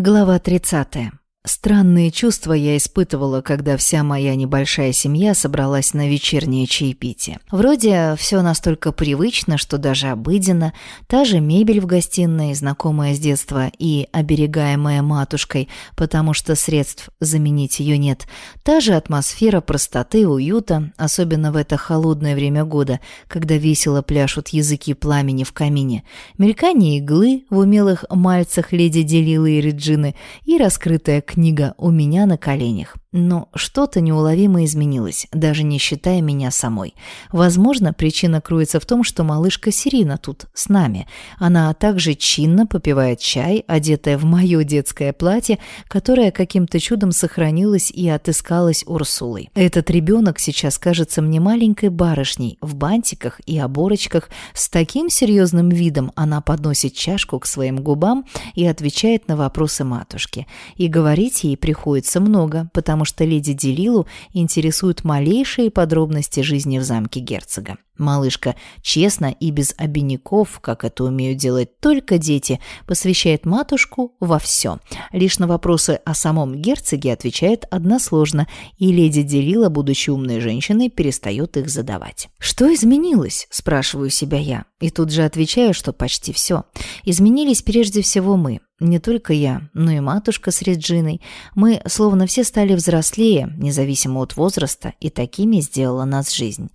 Глава 30. Странные чувства я испытывала, когда вся моя небольшая семья собралась на вечернее чаепитие. Вроде все настолько привычно, что даже обыденно, та же мебель в гостиной, знакомая с детства и оберегаемая матушкой, потому что средств заменить ее нет, та же атмосфера простоты и уюта, особенно в это холодное время года, когда весело пляшут языки пламени в камине, мелькание иглы в умелых мальцах леди Делилы и Реджины и раскрытая книга книга у меня на коленях. Но что-то неуловимо изменилось, даже не считая меня самой. Возможно, причина кроется в том, что малышка Сирина тут с нами. Она также чинно попивает чай, одетая в мое детское платье, которое каким-то чудом сохранилось и отыскалось Урсулой. Этот ребенок сейчас кажется мне маленькой барышней в бантиках и оборочках. С таким серьезным видом она подносит чашку к своим губам и отвечает на вопросы матушки. И говорить ей приходится много, потому потому что леди Делилу интересуют малейшие подробности жизни в замке герцога. Малышка честно и без обиняков, как это умеют делать только дети, посвящает матушку во все. Лишь на вопросы о самом герцоге отвечает односложно, и леди Делила, будучи умной женщиной, перестает их задавать. «Что изменилось?» – спрашиваю себя я. И тут же отвечаю, что почти все. Изменились прежде всего мы. Не только я, но и матушка с Реджиной. Мы словно все стали взрослее, независимо от возраста, и такими сделала нас жизнь.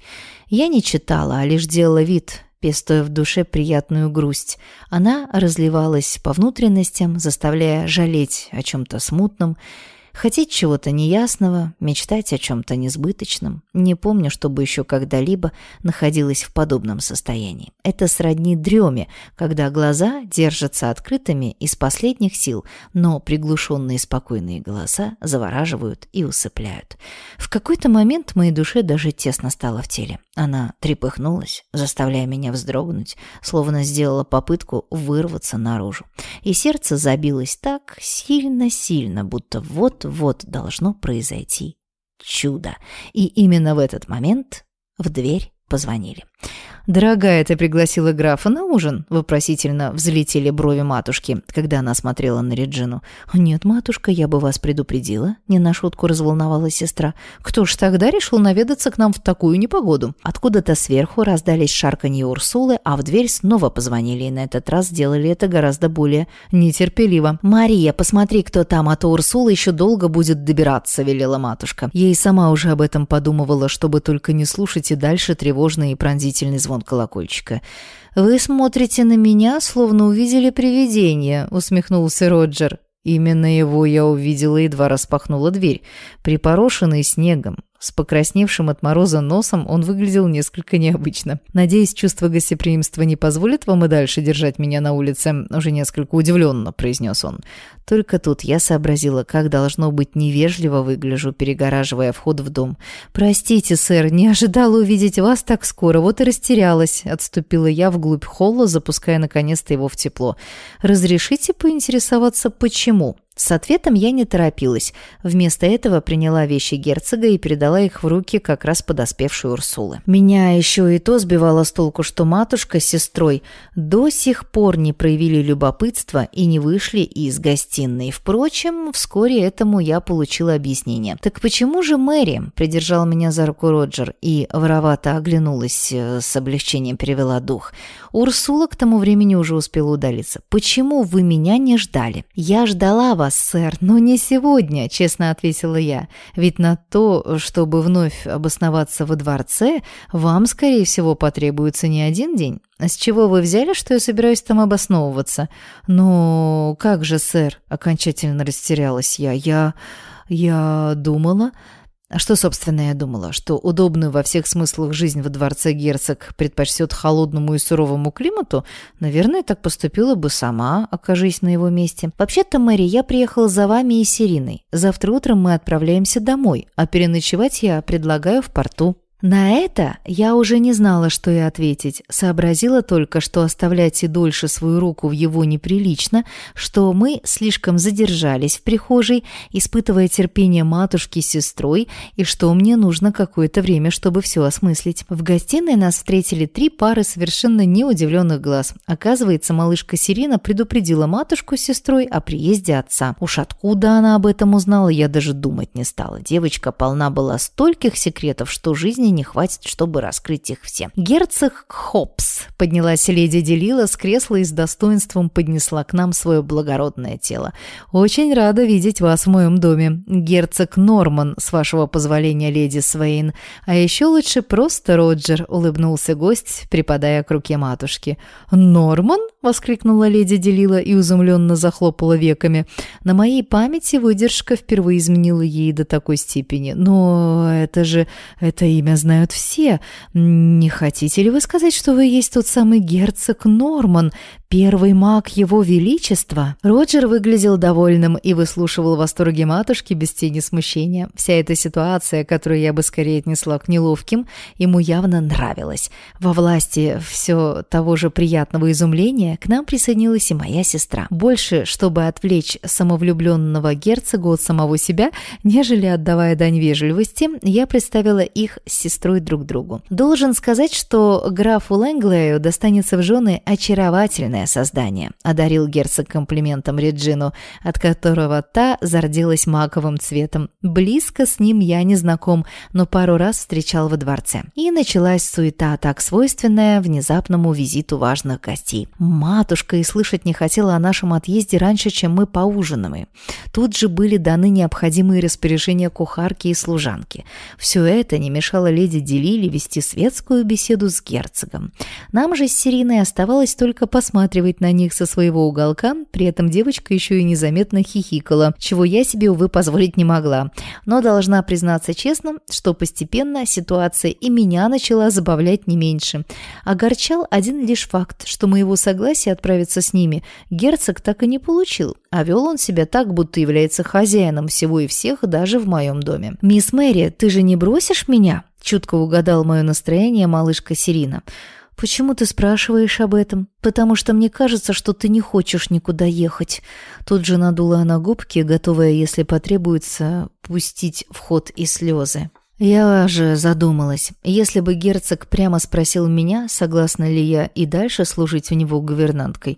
Я не читала, а лишь делала вид, пестуя в душе приятную грусть. Она разливалась по внутренностям, заставляя жалеть о чем-то смутном, Хотеть чего-то неясного, мечтать о чем-то несбыточном. Не помню, чтобы еще когда-либо находилась в подобном состоянии. Это сродни дреме, когда глаза держатся открытыми из последних сил, но приглушенные спокойные голоса завораживают и усыпляют. В какой-то момент моей душе даже тесно стало в теле. Она трепыхнулась, заставляя меня вздрогнуть, словно сделала попытку вырваться наружу. И сердце забилось так сильно-сильно, будто вот-вот должно произойти чудо. И именно в этот момент в дверь позвонили. «Дорогая, ты пригласила графа на ужин?» – вопросительно взлетели брови матушки, когда она смотрела на Реджину. «Нет, матушка, я бы вас предупредила», – не на шутку разволновалась сестра. «Кто ж тогда решил наведаться к нам в такую непогоду?» Откуда-то сверху раздались шарканье Урсулы, а в дверь снова позвонили, и на этот раз сделали это гораздо более нетерпеливо. «Мария, посмотри, кто там, а то Урсула еще долго будет добираться», – велела матушка. Ей сама уже об этом подумывала, чтобы только не слушать и дальше тревожный и пронзительный звон звон колокольчика. «Вы смотрите на меня, словно увидели привидение», — усмехнулся Роджер. Именно его я увидела, едва распахнула дверь, припорошенный снегом. С покрасневшим от мороза носом он выглядел несколько необычно. «Надеюсь, чувство гостеприимства не позволит вам и дальше держать меня на улице?» Уже несколько удивленно произнес он. Только тут я сообразила, как должно быть невежливо выгляжу, перегораживая вход в дом. «Простите, сэр, не ожидала увидеть вас так скоро, вот и растерялась», — отступила я вглубь холла, запуская наконец-то его в тепло. «Разрешите поинтересоваться, почему?» С ответом я не торопилась. Вместо этого приняла вещи герцога и передала их в руки как раз подоспевшей Урсулы. Меня еще и то сбивало с толку, что матушка с сестрой до сих пор не проявили любопытства и не вышли из гостиной. Впрочем, вскоре этому я получила объяснение. «Так почему же Мэри?» – придержал меня за руку Роджер и воровато оглянулась, э, с облегчением перевела дух. Урсула к тому времени уже успела удалиться. «Почему вы меня не ждали?» «Я ждала вас вас, сэр, но не сегодня», — честно ответила я. «Ведь на то, чтобы вновь обосноваться во дворце, вам, скорее всего, потребуется не один день. С чего вы взяли, что я собираюсь там обосновываться?» «Ну, как же, сэр?» — окончательно растерялась я. «Я... я думала...» А что, собственно, я думала? Что удобную во всех смыслах жизнь во дворце герцог предпочтет холодному и суровому климату? Наверное, так поступила бы сама, окажись на его месте. Вообще-то, Мэри, я приехала за вами и Сириной. Завтра утром мы отправляемся домой, а переночевать я предлагаю в порту. На это я уже не знала, что и ответить. Сообразила только, что оставлять и дольше свою руку в его неприлично, что мы слишком задержались в прихожей, испытывая терпение матушки с сестрой, и что мне нужно какое-то время, чтобы все осмыслить. В гостиной нас встретили три пары совершенно неудивленных глаз. Оказывается, малышка Сирина предупредила матушку с сестрой о приезде отца. Уж откуда она об этом узнала, я даже думать не стала. Девочка полна была стольких секретов, что жизни не хватит, чтобы раскрыть их все. Герцог Хопс, поднялась леди Делила с кресла и с достоинством поднесла к нам свое благородное тело. Очень рада видеть вас в моем доме. Герцог Норман, с вашего позволения, леди Свейн. А еще лучше просто Роджер, улыбнулся гость, припадая к руке матушки. Норман? воскликнула леди Делила и изумленно захлопала веками. На моей памяти выдержка впервые изменила ей до такой степени. Но это же... это имя знают все. Не хотите ли вы сказать, что вы есть тот самый герцог Норман, первый маг его величества?» Роджер выглядел довольным и выслушивал восторги матушки без тени смущения. Вся эта ситуация, которую я бы скорее отнесла к неловким, ему явно нравилась. Во власти все того же приятного изумления к нам присоединилась и моя сестра. Больше, чтобы отвлечь самовлюбленного герцога от самого себя, нежели отдавая дань вежливости, я представила их сестрой друг другу. Должен сказать, что графу Лэнглею достанется в жены очаровательное создание, одарил герцог комплиментом Реджину, от которого та зарделась маковым цветом. Близко с ним я не знаком, но пару раз встречал во дворце. И началась суета, так свойственная внезапному визиту важных гостей. Матушка и слышать не хотела о нашем отъезде раньше, чем мы поужинаем. Тут же были даны необходимые распоряжения кухарки и служанки. Все это не мешало леди Делили вести светскую беседу с герцогом. Нам же с Сириной оставалось только посматривать на них со своего уголка, при этом девочка еще и незаметно хихикала, чего я себе, увы, позволить не могла. Но должна признаться честно, что постепенно ситуация и меня начала забавлять не меньше. Огорчал один лишь факт, что моего согласия отправиться с ними герцог так и не получил, а вел он себя так, будто является хозяином всего и всех даже в моем доме. «Мисс Мэри, ты же не бросишь меня?» Чутко угадал мое настроение малышка Сирина. «Почему ты спрашиваешь об этом? Потому что мне кажется, что ты не хочешь никуда ехать». Тут же надула она губки, готовая, если потребуется, пустить в ход и слезы. Я же задумалась, если бы герцог прямо спросил меня, согласна ли я и дальше служить у него гувернанткой,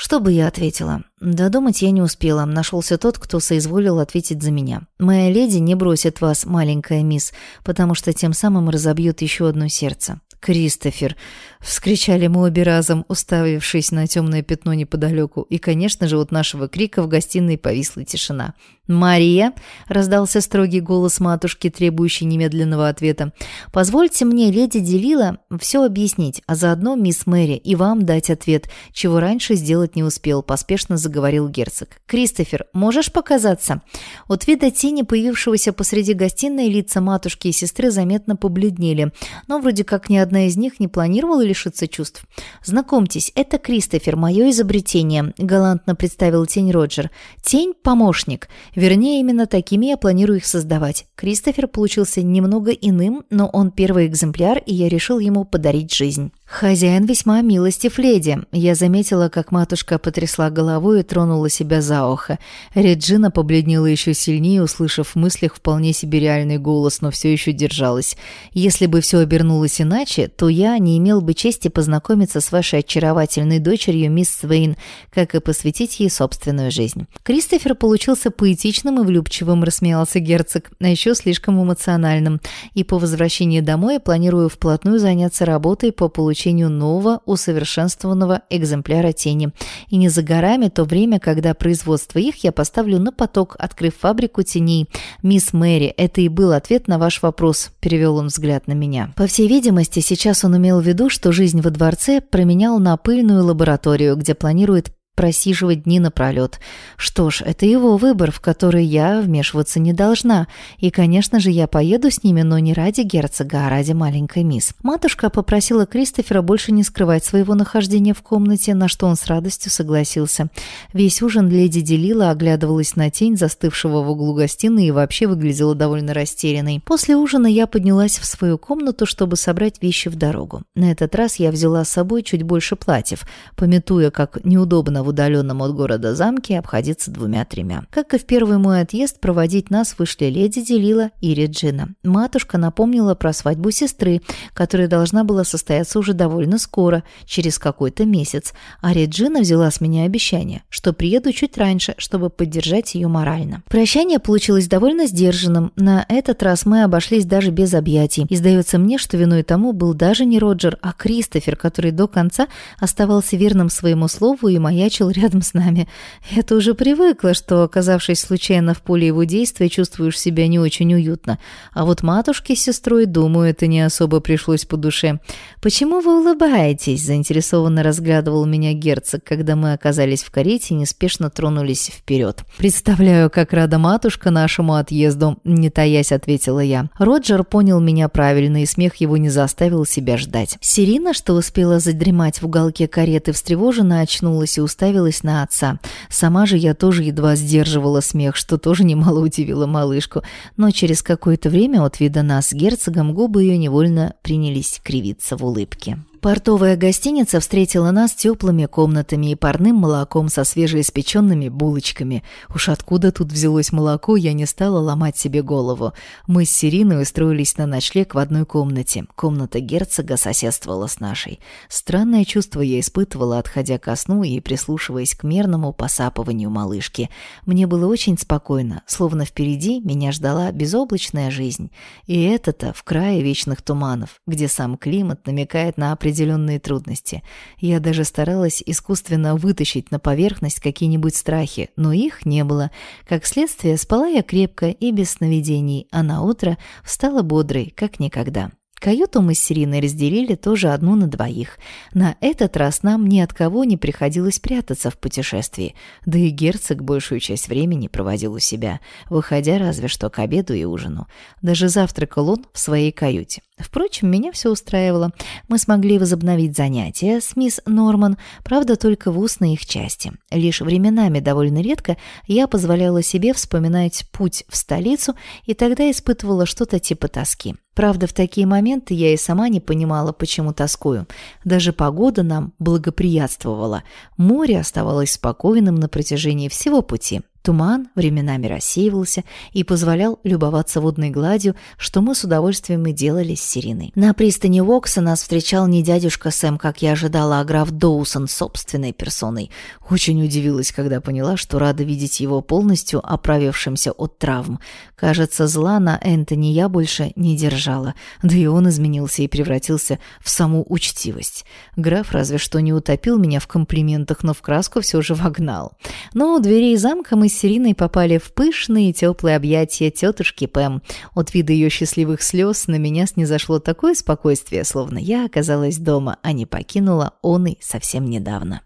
что бы я ответила? Додумать я не успела. Нашелся тот, кто соизволил ответить за меня. Моя леди не бросит вас, маленькая мисс, потому что тем самым разобьет еще одно сердце. «Кристофер!» — вскричали мы обе разом, уставившись на темное пятно неподалеку. И, конечно же, от нашего крика в гостиной повисла тишина. «Мария!» — раздался строгий голос матушки, требующий немедленного ответа. «Позвольте мне, леди Делила, все объяснить, а заодно мисс Мэри и вам дать ответ, чего раньше сделать не успел», — поспешно заговорил герцог. «Кристофер, можешь показаться?» От вида тени, появившегося посреди гостиной, лица матушки и сестры заметно побледнели, но вроде как ни одна из них не планировала лишиться чувств. «Знакомьтесь, это Кристофер, мое изобретение», — галантно представил тень Роджер. «Тень — помощник». Вернее, именно такими я планирую их создавать. Кристофер получился немного иным, но он первый экземпляр, и я решил ему подарить жизнь. «Хозяин весьма милостив леди». Я заметила, как матушка потрясла головой и тронула себя за ухо. Реджина побледнела еще сильнее, услышав в мыслях вполне себе реальный голос, но все еще держалась. «Если бы все обернулось иначе, то я не имел бы чести познакомиться с вашей очаровательной дочерью, мисс Свейн, как и посвятить ей собственную жизнь». Кристофер получился поэтичным и влюбчивым, рассмеялся герцог, а еще слишком эмоциональным. И по возвращении домой я планирую вплотную заняться работой по получению получению нового, усовершенствованного экземпляра тени. И не за горами то время, когда производство их я поставлю на поток, открыв фабрику теней. «Мисс Мэри, это и был ответ на ваш вопрос», – перевел он взгляд на меня. По всей видимости, сейчас он имел в виду, что жизнь во дворце променял на пыльную лабораторию, где планирует просиживать дни напролет. Что ж, это его выбор, в который я вмешиваться не должна. И, конечно же, я поеду с ними, но не ради герцога, а ради маленькой мисс. Матушка попросила Кристофера больше не скрывать своего нахождения в комнате, на что он с радостью согласился. Весь ужин леди Делила оглядывалась на тень застывшего в углу гостиной и вообще выглядела довольно растерянной. После ужина я поднялась в свою комнату, чтобы собрать вещи в дорогу. На этот раз я взяла с собой чуть больше платьев, пометуя, как неудобно в удаленном от города замке обходиться двумя-тремя. Как и в первый мой отъезд, проводить нас вышли леди Делила и Реджина. Матушка напомнила про свадьбу сестры, которая должна была состояться уже довольно скоро, через какой-то месяц, а Реджина взяла с меня обещание, что приеду чуть раньше, чтобы поддержать ее морально. Прощание получилось довольно сдержанным. На этот раз мы обошлись даже без объятий. И сдается мне, что виной тому был даже не Роджер, а Кристофер, который до конца оставался верным своему слову и маячил маячил рядом с нами. Я-то уже привыкла, что, оказавшись случайно в поле его действия, чувствуешь себя не очень уютно. А вот матушке с сестрой, думаю, это не особо пришлось по душе. «Почему вы улыбаетесь?» – заинтересованно разглядывал меня герцог, когда мы оказались в карете и неспешно тронулись вперед. «Представляю, как рада матушка нашему отъезду», – не таясь ответила я. Роджер понял меня правильно, и смех его не заставил себя ждать. Сирина, что успела задремать в уголке кареты, встревоженно очнулась и уставилась уставилась на отца. Сама же я тоже едва сдерживала смех, что тоже немало удивило малышку. Но через какое-то время от вида нас с герцогом губы ее невольно принялись кривиться в улыбке. Портовая гостиница встретила нас теплыми комнатами и парным молоком со свежеиспеченными булочками. Уж откуда тут взялось молоко, я не стала ломать себе голову. Мы с Сириной устроились на ночлег в одной комнате. Комната герцога соседствовала с нашей. Странное чувство я испытывала, отходя ко сну и прислушиваясь к мерному посапыванию малышки. Мне было очень спокойно, словно впереди меня ждала безоблачная жизнь. И это-то в крае вечных туманов, где сам климат намекает на определенность определенные трудности. Я даже старалась искусственно вытащить на поверхность какие-нибудь страхи, но их не было. Как следствие, спала я крепко и без сновидений, а на утро встала бодрой, как никогда. Каюту мы с Сириной разделили тоже одну на двоих. На этот раз нам ни от кого не приходилось прятаться в путешествии, да и герцог большую часть времени проводил у себя, выходя разве что к обеду и ужину. Даже завтракал он в своей каюте. Впрочем, меня все устраивало. Мы смогли возобновить занятия с мисс Норман, правда, только в устной их части. Лишь временами, довольно редко, я позволяла себе вспоминать путь в столицу, и тогда испытывала что-то типа тоски. Правда, в такие моменты я и сама не понимала, почему тоскую. Даже погода нам благоприятствовала. Море оставалось спокойным на протяжении всего пути. Туман временами рассеивался и позволял любоваться водной гладью, что мы с удовольствием и делали с Сириной. На пристани Вокса нас встречал не дядюшка Сэм, как я ожидала, а граф Доусон собственной персоной. Очень удивилась, когда поняла, что рада видеть его полностью оправившимся от травм. Кажется, зла на Энтони я больше не держала, да и он изменился и превратился в саму учтивость. Граф разве что не утопил меня в комплиментах, но в краску все же вогнал. Но у дверей замка мы с Ириной попали в пышные теплые объятия тетушки Пэм. От вида ее счастливых слез на меня снизошло такое спокойствие, словно я оказалась дома, а не покинула он и совсем недавно.